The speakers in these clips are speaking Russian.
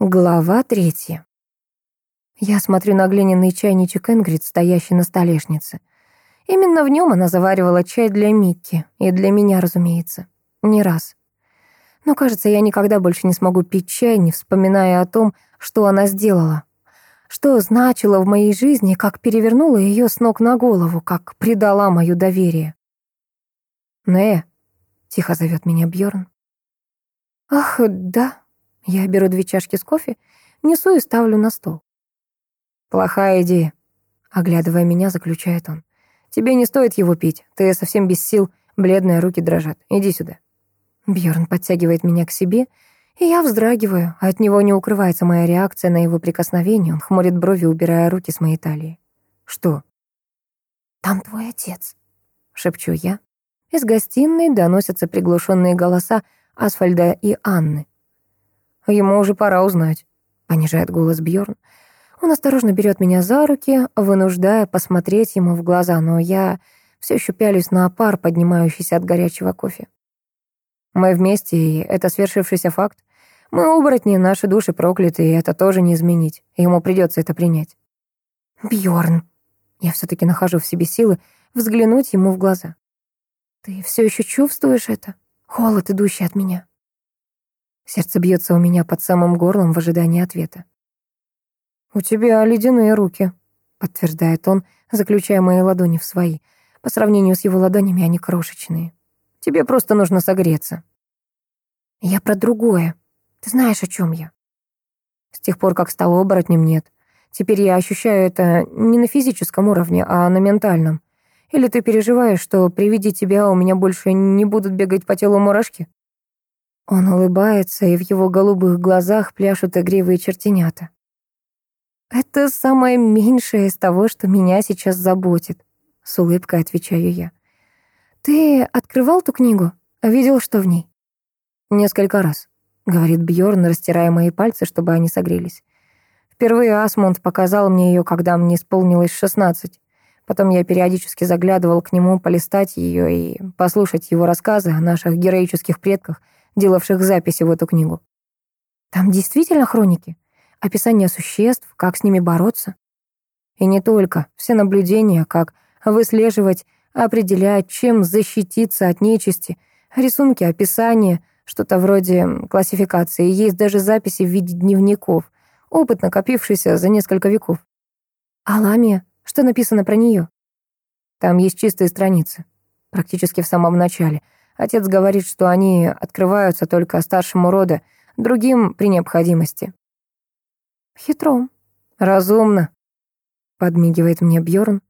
Глава третья. Я смотрю на глиняный чайничек Энгрид, стоящий на столешнице. Именно в нем она заваривала чай для Микки. И для меня, разумеется. Не раз. Но, кажется, я никогда больше не смогу пить чай, не вспоминая о том, что она сделала. Что значило в моей жизни, как перевернула ее с ног на голову, как предала мое доверие. «Не», — тихо зовет меня Бьорн. «Ах, да», я беру две чашки с кофе, несу и ставлю на стол. «Плохая идея», — оглядывая меня, заключает он. «Тебе не стоит его пить, ты совсем без сил, бледные руки дрожат. Иди сюда». Бьорн подтягивает меня к себе, и я вздрагиваю. От него не укрывается моя реакция на его прикосновение. Он хмурит брови, убирая руки с моей талии. «Что?» «Там твой отец», — шепчу я. Из гостиной доносятся приглушенные голоса Асфальда и Анны. Ему уже пора узнать», — понижает голос Бьорн. Он осторожно берет меня за руки, вынуждая посмотреть ему в глаза, но я все еще пялюсь на пар, поднимающийся от горячего кофе. Мы вместе, и это свершившийся факт. Мы оборотни, наши души прокляты, и это тоже не изменить. Ему придется это принять. Бьорн, я все-таки нахожу в себе силы взглянуть ему в глаза. Ты все еще чувствуешь это? Холод, идущий от меня. Сердце бьется у меня под самым горлом в ожидании ответа. «У тебя ледяные руки», — подтверждает он, заключая мои ладони в свои. По сравнению с его ладонями они крошечные. «Тебе просто нужно согреться». «Я про другое. Ты знаешь, о чем я?» С тех пор, как стал оборотнем, нет. Теперь я ощущаю это не на физическом уровне, а на ментальном. Или ты переживаешь, что при виде тебя у меня больше не будут бегать по телу мурашки? Он улыбается, и в его голубых глазах пляшут игривые чертенята. «Это самое меньшее из того, что меня сейчас заботит», — с улыбкой отвечаю я. «Ты открывал ту книгу? Видел, что в ней?» «Несколько раз», — говорит Бьорн, растирая мои пальцы, чтобы они согрелись. «Впервые Асмунд показал мне ее, когда мне исполнилось шестнадцать. Потом я периодически заглядывал к нему полистать ее и послушать его рассказы о наших героических предках — делавших записи в эту книгу. Там действительно хроники, описание существ, как с ними бороться. И не только, все наблюдения, как выслеживать, определять, чем защититься от нечисти, рисунки, описания, что-то вроде классификации. Есть даже записи в виде дневников, опыт, накопившийся за несколько веков. А? Что написано про нее? Там есть чистые страницы, практически в самом начале — Отец говорит, что они открываются только старшему рода, другим при необходимости. Хитро. Разумно, подмигивает мне Бьорн.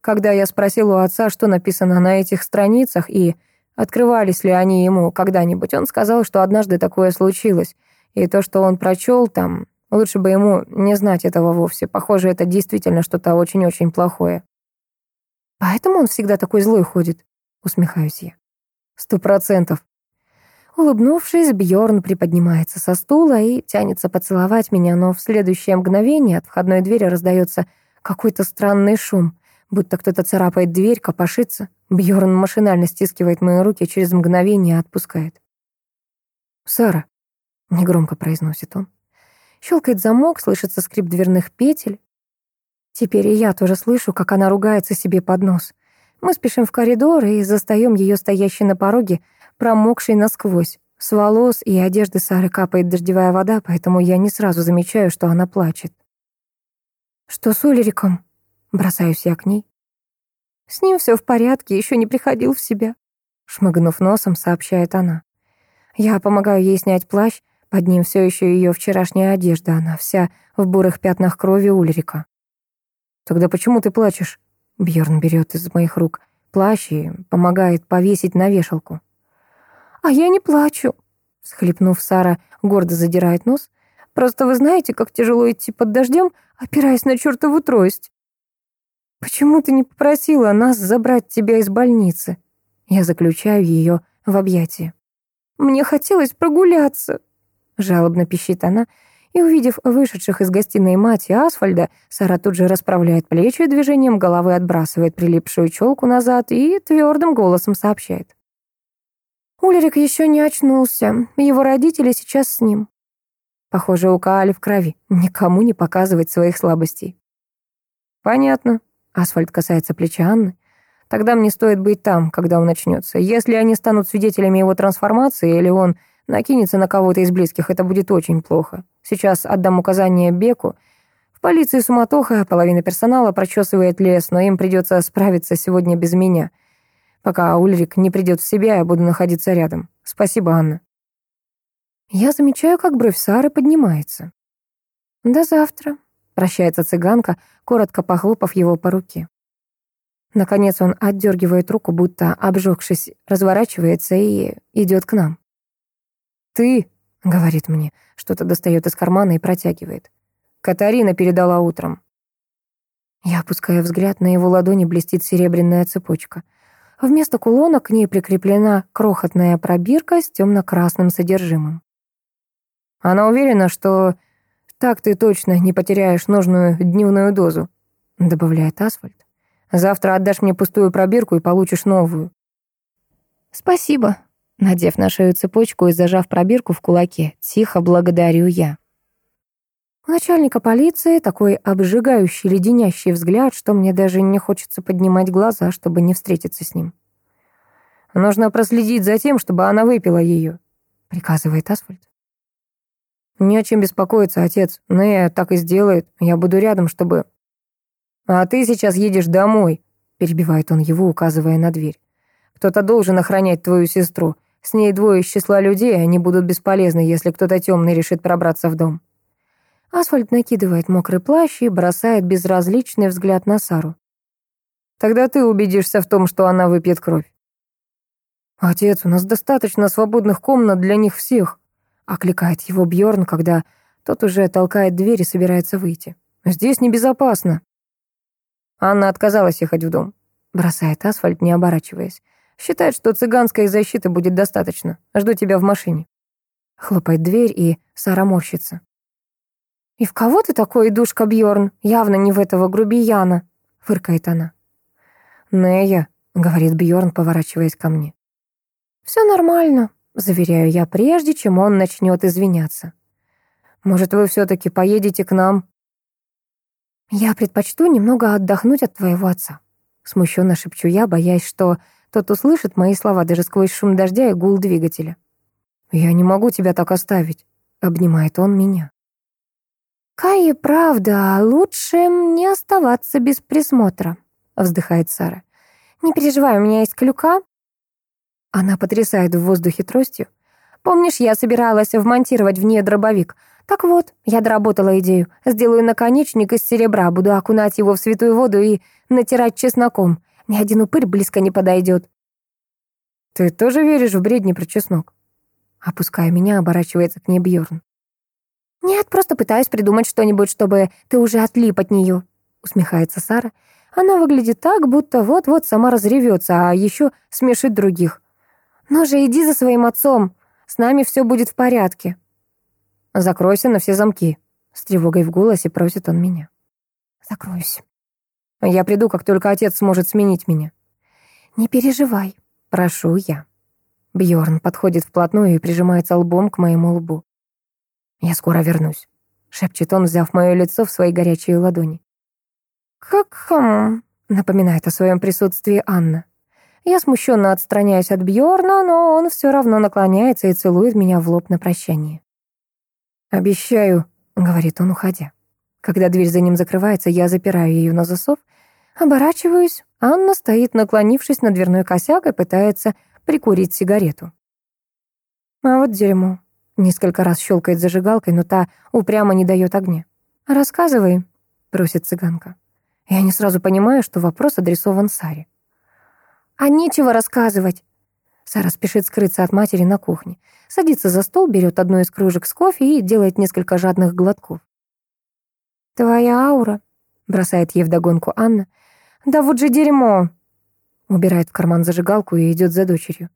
Когда я спросил у отца, что написано на этих страницах и открывались ли они ему когда-нибудь, он сказал, что однажды такое случилось, и то, что он прочел там, лучше бы ему не знать этого вовсе. Похоже, это действительно что-то очень-очень плохое. Поэтому он всегда такой злой ходит, усмехаюсь я. Сто процентов. Улыбнувшись, Бьорн приподнимается со стула и тянется поцеловать меня, но в следующее мгновение от входной двери раздается какой-то странный шум, будто кто-то царапает дверь, копошится. Бьорн машинально стискивает мои руки, через мгновение отпускает. «Сара», — негромко произносит он. Щелкает замок, слышится скрип дверных петель. Теперь и я тоже слышу, как она ругается себе под нос. Мы спешим в коридор и застаем ее стоящей на пороге, промокшей насквозь. С волос и одежды Сары капает дождевая вода, поэтому я не сразу замечаю, что она плачет. «Что с Улериком?» Бросаюсь я к ней. «С ним все в порядке, еще не приходил в себя», шмыгнув носом, сообщает она. Я помогаю ей снять плащ, под ним все еще ее вчерашняя одежда, она вся в бурых пятнах крови Ульрика. «Тогда почему ты плачешь?» Бьорн берет из моих рук плащ и помогает повесить на вешалку. «А я не плачу», — всхлипнув, Сара гордо задирает нос. «Просто вы знаете, как тяжело идти под дождем, опираясь на чертову трость». «Почему ты не попросила нас забрать тебя из больницы?» Я заключаю ее в объятия. «Мне хотелось прогуляться», — жалобно пищит она, — и, увидев вышедших из гостиной мать и Асфальда, Сара тут же расправляет плечи движением головы отбрасывает прилипшую челку назад и твердым голосом сообщает. Ульрик еще не очнулся, его родители сейчас с ним. Похоже, у Каали в крови. Никому не показывать своих слабостей. Понятно. Асфальт касается плеча Анны. Тогда мне стоит быть там, когда он начнется. Если они станут свидетелями его трансформации, или он накинется на кого-то из близких, это будет очень плохо. Сейчас отдам указание Беку. В полиции суматоха, половина персонала прочесывает лес, но им придется справиться сегодня без меня. Пока Ульрик не придет в себя, я буду находиться рядом. Спасибо, Анна. Я замечаю, как бровь Сары поднимается. «До завтра», — прощается цыганка, коротко похлопав его по руке. Наконец он отдергивает руку, будто обжегшись, разворачивается и идет к нам. «Ты», — говорит мне, что-то достает из кармана и протягивает. «Катарина передала утром». Я опускаю взгляд, на его ладони блестит серебряная цепочка. Вместо кулона к ней прикреплена крохотная пробирка с темно-красным содержимым. Она уверена, что так ты точно не потеряешь нужную дневную дозу, добавляет Асфальт. Завтра отдашь мне пустую пробирку и получишь новую. Спасибо. Надев на шею цепочку и зажав пробирку в кулаке, тихо благодарю я. Начальника полиции такой обжигающий, леденящий взгляд, что мне даже не хочется поднимать глаза, чтобы не встретиться с ним. «Нужно проследить за тем, чтобы она выпила ее», — приказывает Асфальт. «Не о чем беспокоиться, отец. Нея так и сделает. Я буду рядом, чтобы...» «А ты сейчас едешь домой», — перебивает он его, указывая на дверь. «Кто-то должен охранять твою сестру. С ней двое из числа людей, они будут бесполезны, если кто-то темный решит пробраться в дом». Асфальт накидывает мокрый плащ и бросает безразличный взгляд на Сару. «Тогда ты убедишься в том, что она выпьет кровь». «Отец, у нас достаточно свободных комнат для них всех», Окликает его Бьорн, когда тот уже толкает дверь и собирается выйти. «Здесь небезопасно». Анна отказалась ехать в дом. Бросает асфальт, не оборачиваясь. Считает, что цыганской защиты будет достаточно. Жду тебя в машине. Хлопает дверь, и Сара морщится. «И в кого ты такой, душка Бьорн? Явно не в этого грубияна», — фыркает она. «Нея», — говорит Бьорн, поворачиваясь ко мне. «Все нормально», заверяю я, прежде чем он начнет извиняться. Может, вы все-таки поедете к нам? Я предпочту немного отдохнуть от твоего отца. Смущенно шепчу я, боясь, что тот услышит мои слова даже сквозь шум дождя и гул двигателя. «Я не могу тебя так оставить», — обнимает он меня. «Кае, правда, лучше не оставаться без присмотра», — вздыхает Сара. «Не переживай, у меня есть клюка, она потрясает в воздухе тростью. Помнишь, я собиралась вмонтировать в нее дробовик? Так вот, я доработала идею. Сделаю наконечник из серебра, буду окунать его в святую воду и натирать чесноком. Ни один упырь близко не подойдет. Ты тоже веришь в бредни про чеснок? Опуская меня, оборачивается к ней Бьорн. Нет, просто пытаюсь придумать что-нибудь, чтобы ты уже отлип от нее. Усмехается Сара. Она выглядит так, будто вот-вот сама разревется, а еще смешит других. «Ну же, иди за своим отцом. С нами все будет в порядке». «Закройся на все замки», — с тревогой в голосе просит он меня. «Закроюсь». «Я приду, как только отец сможет сменить меня». «Не переживай, прошу я». Бьорн подходит вплотную и прижимается лбом к моему лбу. «Я скоро вернусь», — шепчет он, взяв мое лицо в свои горячие ладони. «Как хм», — напоминает о своем присутствии Анна. Я смущенно отстраняюсь от Бьорна, но он все равно наклоняется и целует меня в лоб на прощание. «Обещаю», — говорит он, уходя. Когда дверь за ним закрывается, я запираю ее на засов, оборачиваюсь. Анна стоит, наклонившись на дверной косяк и пытается прикурить сигарету. А вот дерьмо. Несколько раз щелкает зажигалкой, но та упрямо не дает огня. «Рассказывай», — просит цыганка. Я не сразу понимаю, что вопрос адресован Саре. «А нечего рассказывать». Сара спешит скрыться от матери на кухне. Садится за стол, берет одну из кружек с кофе и делает несколько жадных глотков. «Твоя аура», — бросает ей вдогонку Анна. «Да вот же дерьмо!» Убирает в карман зажигалку и идет за дочерью.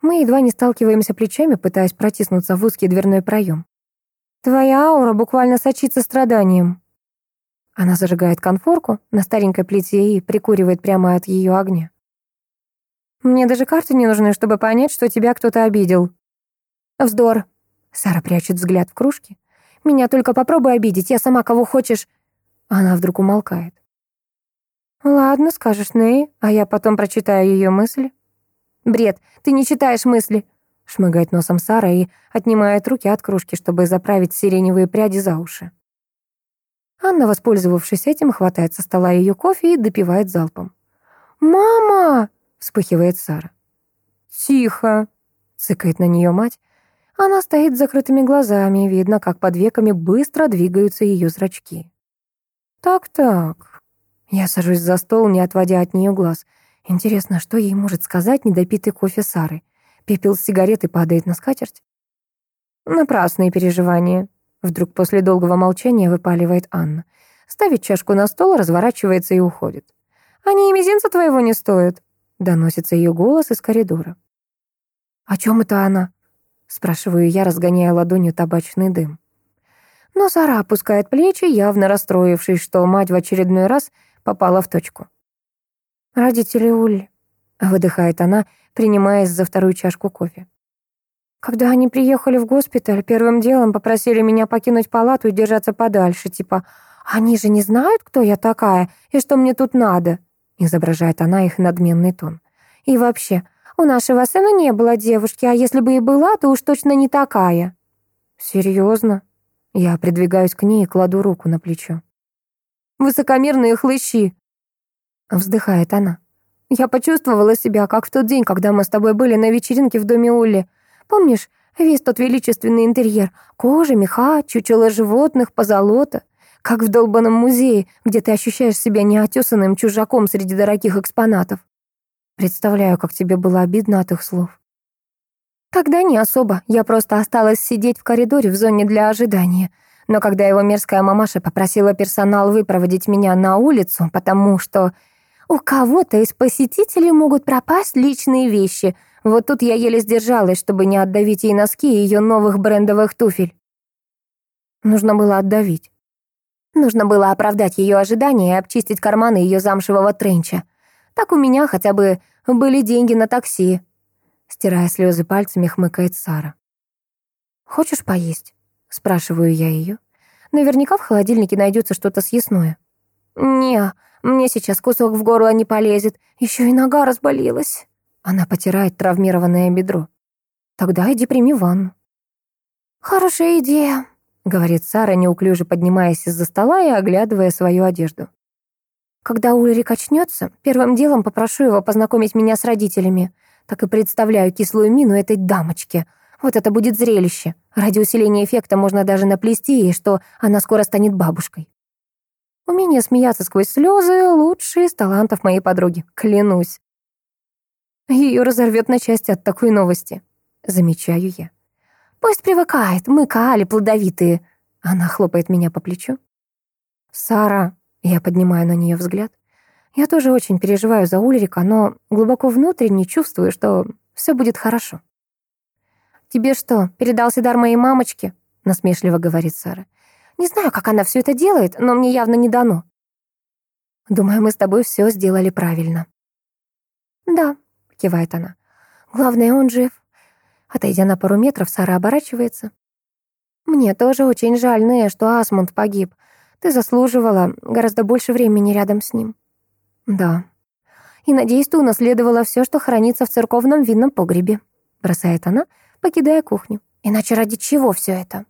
Мы едва не сталкиваемся плечами, пытаясь протиснуться в узкий дверной проем. «Твоя аура буквально сочится страданием». Она зажигает конфорку на старенькой плите и прикуривает прямо от ее огня. Мне даже карты не нужны, чтобы понять, что тебя кто-то обидел. Вздор. Сара прячет взгляд в кружке. Меня только попробуй обидеть, я сама кого хочешь...» Она вдруг умолкает. «Ладно, скажешь Ней, а я потом прочитаю ее мысли». «Бред, ты не читаешь мысли!» Шмыгает носом Сара и отнимает руки от кружки, чтобы заправить сиреневые пряди за уши. Анна, воспользовавшись этим, хватает со стола ее кофе и допивает залпом. «Мама!» — вспыхивает Сара. «Тихо!» — цыкает на нее мать. Она стоит с закрытыми глазами, видно, как под веками быстро двигаются ее зрачки. «Так-так». Я сажусь за стол, не отводя от нее глаз. Интересно, что ей может сказать недопитый кофе Сары? Пепел с сигареты падает на скатерть. Напрасные переживания. Вдруг после долгого молчания выпаливает Анна. Ставит чашку на стол, разворачивается и уходит. «Они и мизинца твоего не стоят», — доносится ее голос из коридора. «О чем это она?» — спрашиваю я, разгоняя ладонью табачный дым. Но Сара опускает плечи, явно расстроившись, что мать в очередной раз попала в точку. «Родители Улли», — выдыхает она, принимаясь за вторую чашку кофе. Когда они приехали в госпиталь, первым делом попросили меня покинуть палату и держаться подальше, типа «Они же не знают, кто я такая и что мне тут надо», — изображает она их надменный тон. «И вообще, у нашего сына не было девушки, а если бы и была, то уж точно не такая». «Серьезно?» Я придвигаюсь к ней и кладу руку на плечо. «Высокомерные хлыщи!» Вздыхает она. «Я почувствовала себя, как в тот день, когда мы с тобой были на вечеринке в доме Улли. Помнишь, весь тот величественный интерьер? Кожа, меха, чучело животных, позолота. Как в долбанном музее, где ты ощущаешь себя неотесанным чужаком среди дорогих экспонатов. Представляю, как тебе было обидно от их слов. Тогда не особо, я просто осталась сидеть в коридоре в зоне для ожидания. Но когда его мерзкая мамаша попросила персонал выпроводить меня на улицу, потому что у кого-то из посетителей могут пропасть личные вещи, вот тут я еле сдержалась, чтобы не отдавить ей носки ее новых брендовых туфель. Нужно было отдавить. Нужно было оправдать ее ожидания и обчистить карманы ее замшевого тренча. Так у меня хотя бы были деньги на такси. Стирая слезы пальцами, хмыкает Сара. «Хочешь поесть?» — спрашиваю я ее. «Наверняка в холодильнике найдется что-то съестное». «Не, мне сейчас кусок в горло не полезет. Еще и нога разболелась». Она потирает травмированное бедро. «Тогда иди прими ванну». «Хорошая идея», — говорит Сара, неуклюже поднимаясь из-за стола и оглядывая свою одежду. Когда Ульрик очнется, первым делом попрошу его познакомить меня с родителями. Так и представляю кислую мину этой дамочки. Вот это будет зрелище. Ради усиления эффекта можно даже наплести ей, что она скоро станет бабушкой. Умение смеяться сквозь слезы — лучший из талантов моей подруги, клянусь. Ее разорвет на части от такой новости. Замечаю я. Пусть привыкает, мы каали плодовитые. Она хлопает меня по плечу. Сара, я поднимаю на нее взгляд. Я тоже очень переживаю за Ульрика, но глубоко внутренне чувствую, что все будет хорошо. «Тебе что, передался дар моей мамочки?» — насмешливо говорит Сара. «Не знаю, как она все это делает, но мне явно не дано». «Думаю, мы с тобой все сделали правильно». «Да», — кивает она. «Главное, он жив». Отойдя на пару метров, Сара оборачивается. «Мне тоже очень жаль, Нея, что Асмунд погиб. Ты заслуживала гораздо больше времени рядом с ним. Да. И надеюсь, ты унаследовала все, что хранится в церковном винном погребе. Бросает она, покидая кухню. Иначе ради чего все это?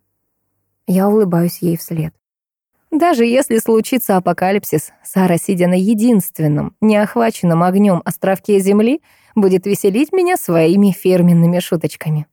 Я улыбаюсь ей вслед. Даже если случится апокалипсис, Сара, сидя на единственном, неохваченном огнем островке Земли, будет веселить меня своими фирменными шуточками.